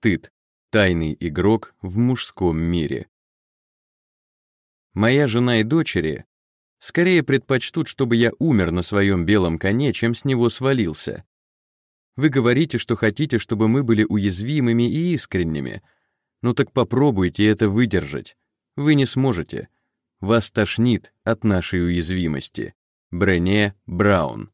Стыд. Тайный игрок в мужском мире. Моя жена и дочери скорее предпочтут, чтобы я умер на своем белом коне, чем с него свалился. Вы говорите, что хотите, чтобы мы были уязвимыми и искренними. Ну так попробуйте это выдержать. Вы не сможете. Вас тошнит от нашей уязвимости. Брене Браун.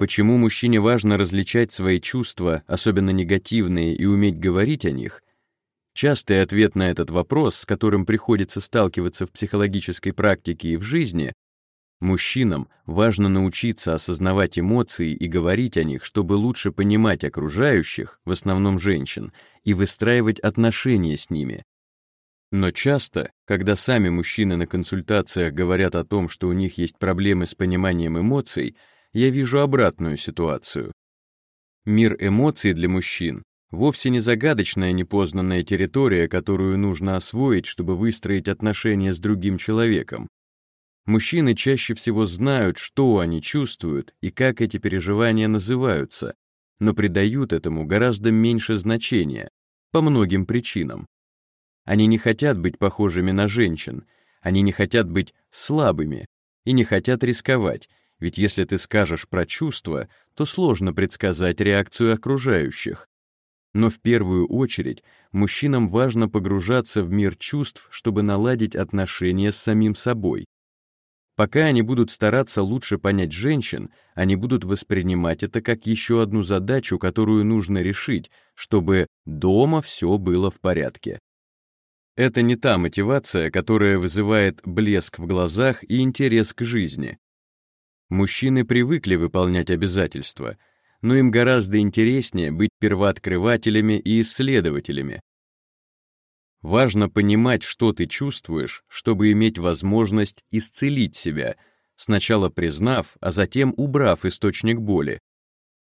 Почему мужчине важно различать свои чувства, особенно негативные, и уметь говорить о них? Частый ответ на этот вопрос, с которым приходится сталкиваться в психологической практике и в жизни, мужчинам важно научиться осознавать эмоции и говорить о них, чтобы лучше понимать окружающих, в основном женщин, и выстраивать отношения с ними. Но часто, когда сами мужчины на консультациях говорят о том, что у них есть проблемы с пониманием эмоций, я вижу обратную ситуацию. Мир эмоций для мужчин вовсе не загадочная непознанная территория, которую нужно освоить, чтобы выстроить отношения с другим человеком. Мужчины чаще всего знают, что они чувствуют и как эти переживания называются, но придают этому гораздо меньше значения, по многим причинам. Они не хотят быть похожими на женщин, они не хотят быть слабыми и не хотят рисковать, ведь если ты скажешь про чувства, то сложно предсказать реакцию окружающих. Но в первую очередь мужчинам важно погружаться в мир чувств, чтобы наладить отношения с самим собой. Пока они будут стараться лучше понять женщин, они будут воспринимать это как еще одну задачу, которую нужно решить, чтобы дома все было в порядке. Это не та мотивация, которая вызывает блеск в глазах и интерес к жизни. Мужчины привыкли выполнять обязательства, но им гораздо интереснее быть первооткрывателями и исследователями. Важно понимать, что ты чувствуешь, чтобы иметь возможность исцелить себя, сначала признав, а затем убрав источник боли.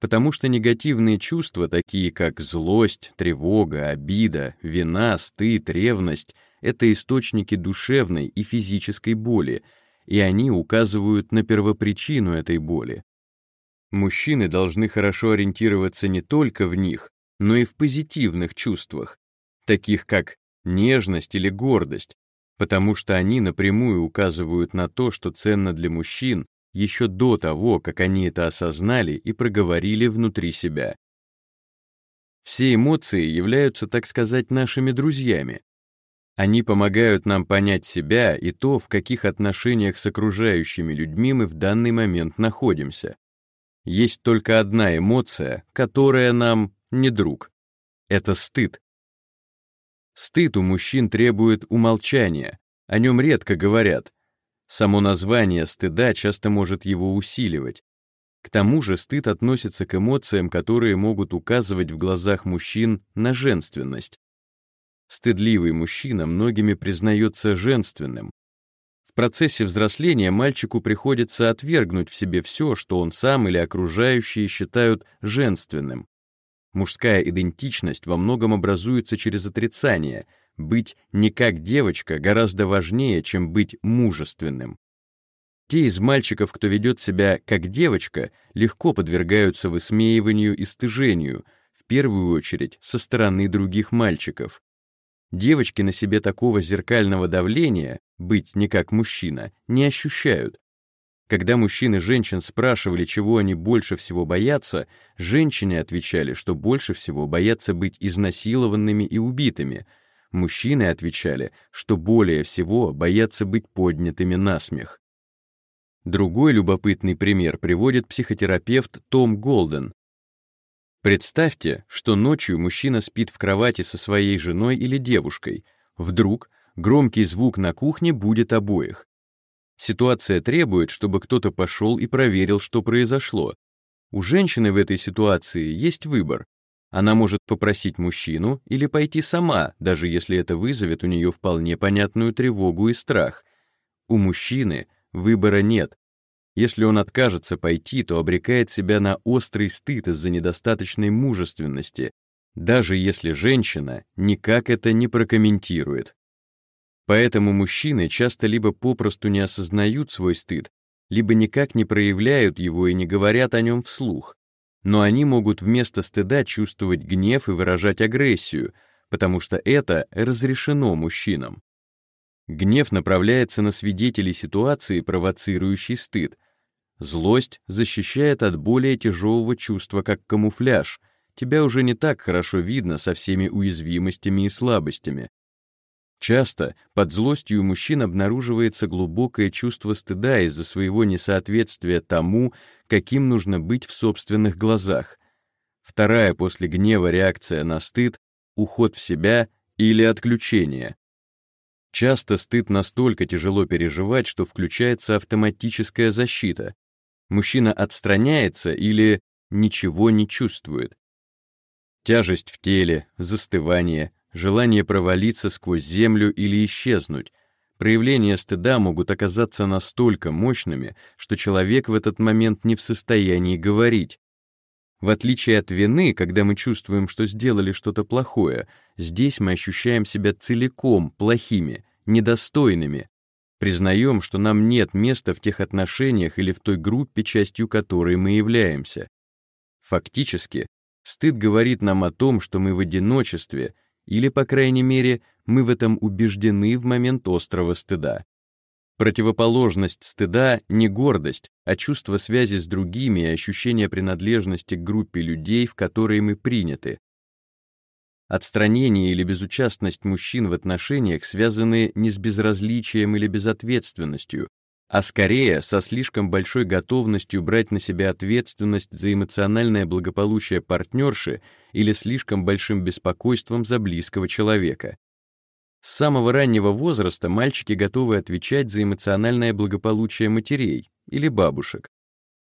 Потому что негативные чувства, такие как злость, тревога, обида, вина, стыд, ревность, это источники душевной и физической боли — и они указывают на первопричину этой боли. Мужчины должны хорошо ориентироваться не только в них, но и в позитивных чувствах, таких как нежность или гордость, потому что они напрямую указывают на то, что ценно для мужчин еще до того, как они это осознали и проговорили внутри себя. Все эмоции являются, так сказать, нашими друзьями, они помогают нам понять себя и то, в каких отношениях с окружающими людьми мы в данный момент находимся. Есть только одна эмоция, которая нам не друг. Это стыд. Стыд у мужчин требует умолчания, о нем редко говорят. Само название стыда часто может его усиливать. К тому же стыд относится к эмоциям, которые могут указывать в глазах мужчин на женственность. Стыдливый мужчина многими признается женственным. В процессе взросления мальчику приходится отвергнуть в себе все, что он сам или окружающие считают женственным. Мужская идентичность во многом образуется через отрицание. Быть не как девочка гораздо важнее, чем быть мужественным. Те из мальчиков, кто ведет себя как девочка, легко подвергаются высмеиванию и стыжению, в первую очередь со стороны других мальчиков. Девочки на себе такого зеркального давления, быть не как мужчина, не ощущают. Когда мужчины женщин спрашивали, чего они больше всего боятся, женщины отвечали, что больше всего боятся быть изнасилованными и убитыми. Мужчины отвечали, что более всего боятся быть поднятыми на смех. Другой любопытный пример приводит психотерапевт Том Голден, Представьте, что ночью мужчина спит в кровати со своей женой или девушкой. Вдруг громкий звук на кухне будет обоих. Ситуация требует, чтобы кто-то пошел и проверил, что произошло. У женщины в этой ситуации есть выбор. Она может попросить мужчину или пойти сама, даже если это вызовет у нее вполне понятную тревогу и страх. У мужчины выбора нет, если он откажется пойти, то обрекает себя на острый стыд из-за недостаточной мужественности, даже если женщина никак это не прокомментирует. Поэтому мужчины часто либо попросту не осознают свой стыд, либо никак не проявляют его и не говорят о нем вслух. но они могут вместо стыда чувствовать гнев и выражать агрессию, потому что это разрешено мужчинам. Гнев направляется на свидетелей ситуации, провоцирующей стыд. Злость защищает от более тяжелого чувства, как камуфляж. Тебя уже не так хорошо видно со всеми уязвимостями и слабостями. Часто под злостью мужчин обнаруживается глубокое чувство стыда из-за своего несоответствия тому, каким нужно быть в собственных глазах. Вторая после гнева реакция на стыд — уход в себя или отключение. Часто стыд настолько тяжело переживать, что включается автоматическая защита. Мужчина отстраняется или ничего не чувствует. Тяжесть в теле, застывание, желание провалиться сквозь землю или исчезнуть, Проявления стыда могут оказаться настолько мощными, что человек в этот момент не в состоянии говорить. В отличие от вины, когда мы чувствуем, что сделали что-то плохое, здесь мы ощущаем себя целиком плохими, недостойными. Признаем, что нам нет места в тех отношениях или в той группе, частью которой мы являемся. Фактически, стыд говорит нам о том, что мы в одиночестве, или, по крайней мере, мы в этом убеждены в момент острого стыда. Противоположность стыда — не гордость, а чувство связи с другими и ощущение принадлежности к группе людей, в которой мы приняты. Отстранение или безучастность мужчин в отношениях связаны не с безразличием или безответственностью, а скорее со слишком большой готовностью брать на себя ответственность за эмоциональное благополучие партнерши или слишком большим беспокойством за близкого человека. С самого раннего возраста мальчики готовы отвечать за эмоциональное благополучие матерей или бабушек.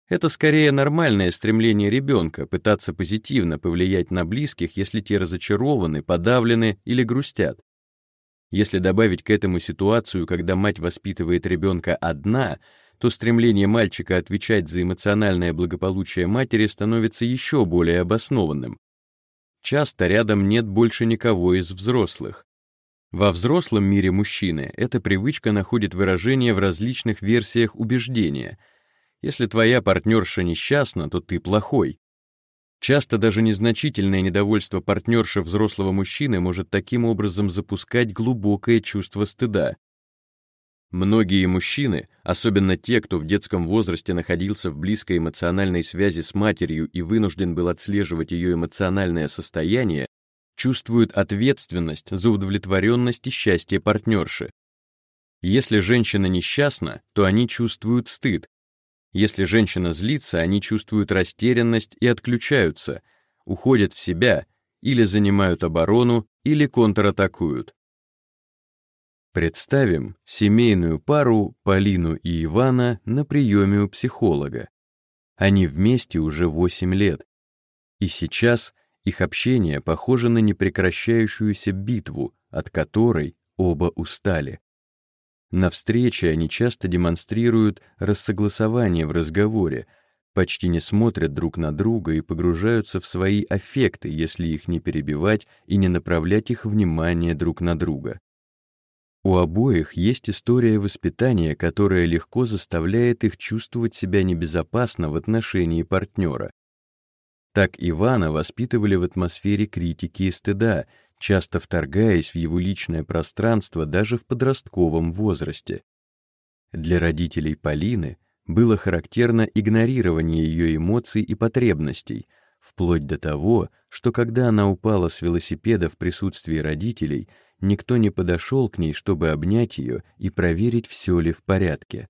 Это скорее нормальное стремление ребенка пытаться позитивно повлиять на близких, если те разочарованы, подавлены или грустят. Если добавить к этому ситуацию, когда мать воспитывает ребенка одна, то стремление мальчика отвечать за эмоциональное благополучие матери становится еще более обоснованным. Часто рядом нет больше никого из взрослых. Во взрослом мире мужчины эта привычка находит выражение в различных версиях убеждения. Если твоя партнерша несчастна, то ты плохой. Часто даже незначительное недовольство партнерши взрослого мужчины может таким образом запускать глубокое чувство стыда. Многие мужчины, особенно те, кто в детском возрасте находился в близкой эмоциональной связи с матерью и вынужден был отслеживать ее эмоциональное состояние, чувствуют ответственность за удовлетворенность и счастье партнерши. Если женщина несчастна, то они чувствуют стыд. Если женщина злится, они чувствуют растерянность и отключаются, уходят в себя или занимают оборону, или контратакуют. Представим семейную пару Полину и Ивана на приеме у психолога. Они вместе уже 8 лет. И сейчас их общение похоже на непрекращающуюся битву, от которой оба устали. На встрече они часто демонстрируют рассогласование в разговоре, почти не смотрят друг на друга и погружаются в свои аффекты, если их не перебивать и не направлять их внимание друг на друга. У обоих есть история воспитания, которая легко заставляет их чувствовать себя небезопасно в отношении партнера. Так Ивана воспитывали в атмосфере критики и стыда, часто вторгаясь в его личное пространство даже в подростковом возрасте. Для родителей Полины было характерно игнорирование ее эмоций и потребностей, вплоть до того, что когда она упала с велосипеда в присутствии родителей, никто не подошел к ней, чтобы обнять ее и проверить, все ли в порядке.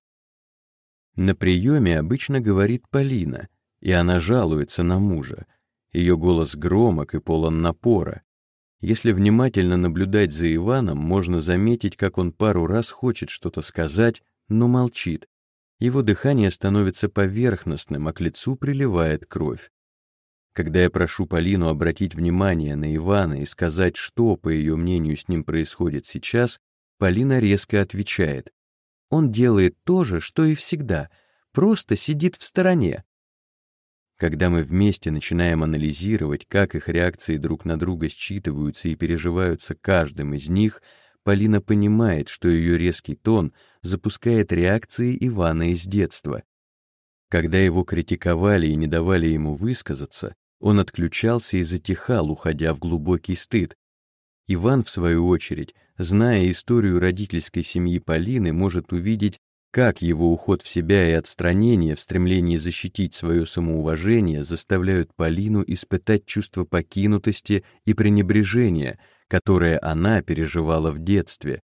На приеме обычно говорит Полина, и она жалуется на мужа. Ее голос громок и полон напора. Если внимательно наблюдать за Иваном, можно заметить, как он пару раз хочет что-то сказать, но молчит. Его дыхание становится поверхностным, а к лицу приливает кровь. Когда я прошу Полину обратить внимание на Ивана и сказать, что, по ее мнению, с ним происходит сейчас, Полина резко отвечает. Он делает то же, что и всегда, просто сидит в стороне. Когда мы вместе начинаем анализировать, как их реакции друг на друга считываются и переживаются каждым из них, Полина понимает, что ее резкий тон запускает реакции Ивана из детства. Когда его критиковали и не давали ему высказаться, он отключался и затихал, уходя в глубокий стыд. Иван, в свою очередь, зная историю родительской семьи Полины, может увидеть, как его уход в себя и отстранение в стремлении защитить свое самоуважение заставляют Полину испытать чувство покинутости и пренебрежения, которое она переживала в детстве.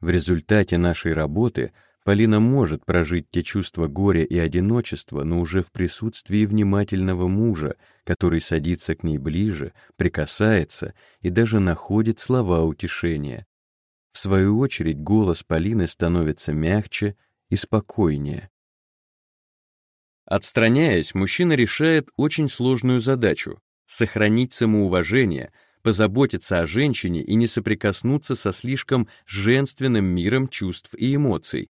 В результате нашей работы Полина может прожить те чувства горя и одиночества, но уже в присутствии внимательного мужа, который садится к ней ближе, прикасается и даже находит слова утешения. В свою очередь голос Полины становится мягче и спокойнее. Отстраняясь, мужчина решает очень сложную задачу — сохранить самоуважение, позаботиться о женщине и не соприкоснуться со слишком женственным миром чувств и эмоций.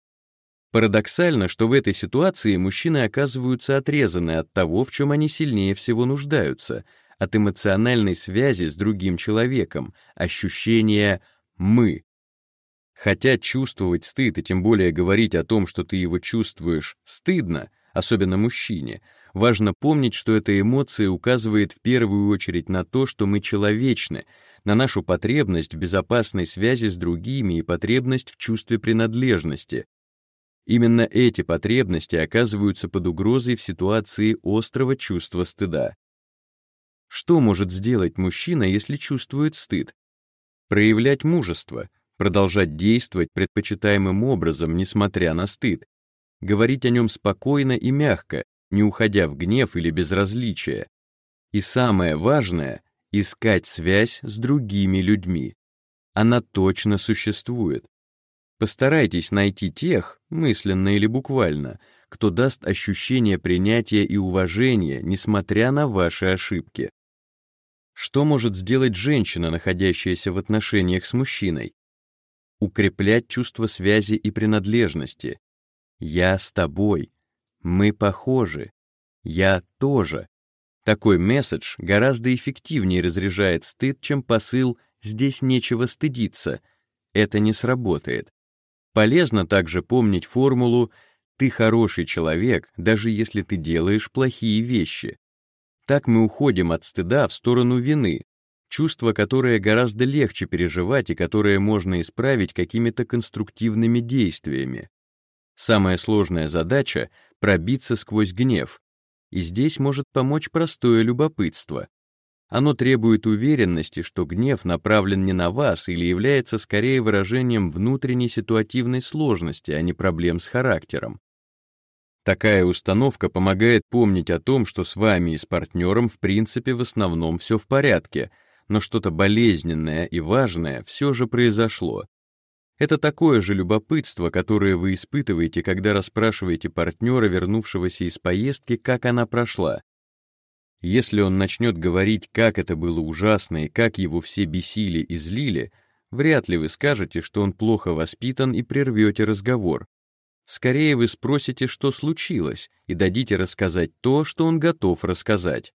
Парадоксально, что в этой ситуации мужчины оказываются отрезаны от того, в чем они сильнее всего нуждаются, от эмоциональной связи с другим человеком, ощущения «мы», Хотя чувствовать стыд и тем более говорить о том, что ты его чувствуешь, стыдно, особенно мужчине, важно помнить, что эта эмоция указывает в первую очередь на то, что мы человечны, на нашу потребность в безопасной связи с другими и потребность в чувстве принадлежности. Именно эти потребности оказываются под угрозой в ситуации острого чувства стыда. Что может сделать мужчина, если чувствует стыд? Проявлять мужество — продолжать действовать предпочитаемым образом, несмотря на стыд, говорить о нем спокойно и мягко, не уходя в гнев или безразличие. И самое важное — искать связь с другими людьми. Она точно существует. Постарайтесь найти тех, мысленно или буквально, кто даст ощущение принятия и уважения, несмотря на ваши ошибки. Что может сделать женщина, находящаяся в отношениях с мужчиной? Укреплять чувство связи и принадлежности. «Я с тобой», «Мы похожи», «Я тоже». Такой месседж гораздо эффективнее разряжает стыд, чем посыл «здесь нечего стыдиться». Это не сработает. Полезно также помнить формулу «ты хороший человек, даже если ты делаешь плохие вещи». Так мы уходим от стыда в сторону вины, чувство, которое гораздо легче переживать и которое можно исправить какими-то конструктивными действиями. Самая сложная задача — пробиться сквозь гнев, и здесь может помочь простое любопытство. Оно требует уверенности, что гнев направлен не на вас или является скорее выражением внутренней ситуативной сложности, а не проблем с характером. Такая установка помогает помнить о том, что с вами и с партнером в принципе в основном все в порядке — но что-то болезненное и важное все же произошло. Это такое же любопытство, которое вы испытываете, когда расспрашиваете партнера, вернувшегося из поездки, как она прошла. Если он начнет говорить, как это было ужасно и как его все бесили и злили, вряд ли вы скажете, что он плохо воспитан и прервете разговор. Скорее вы спросите, что случилось, и дадите рассказать то, что он готов рассказать.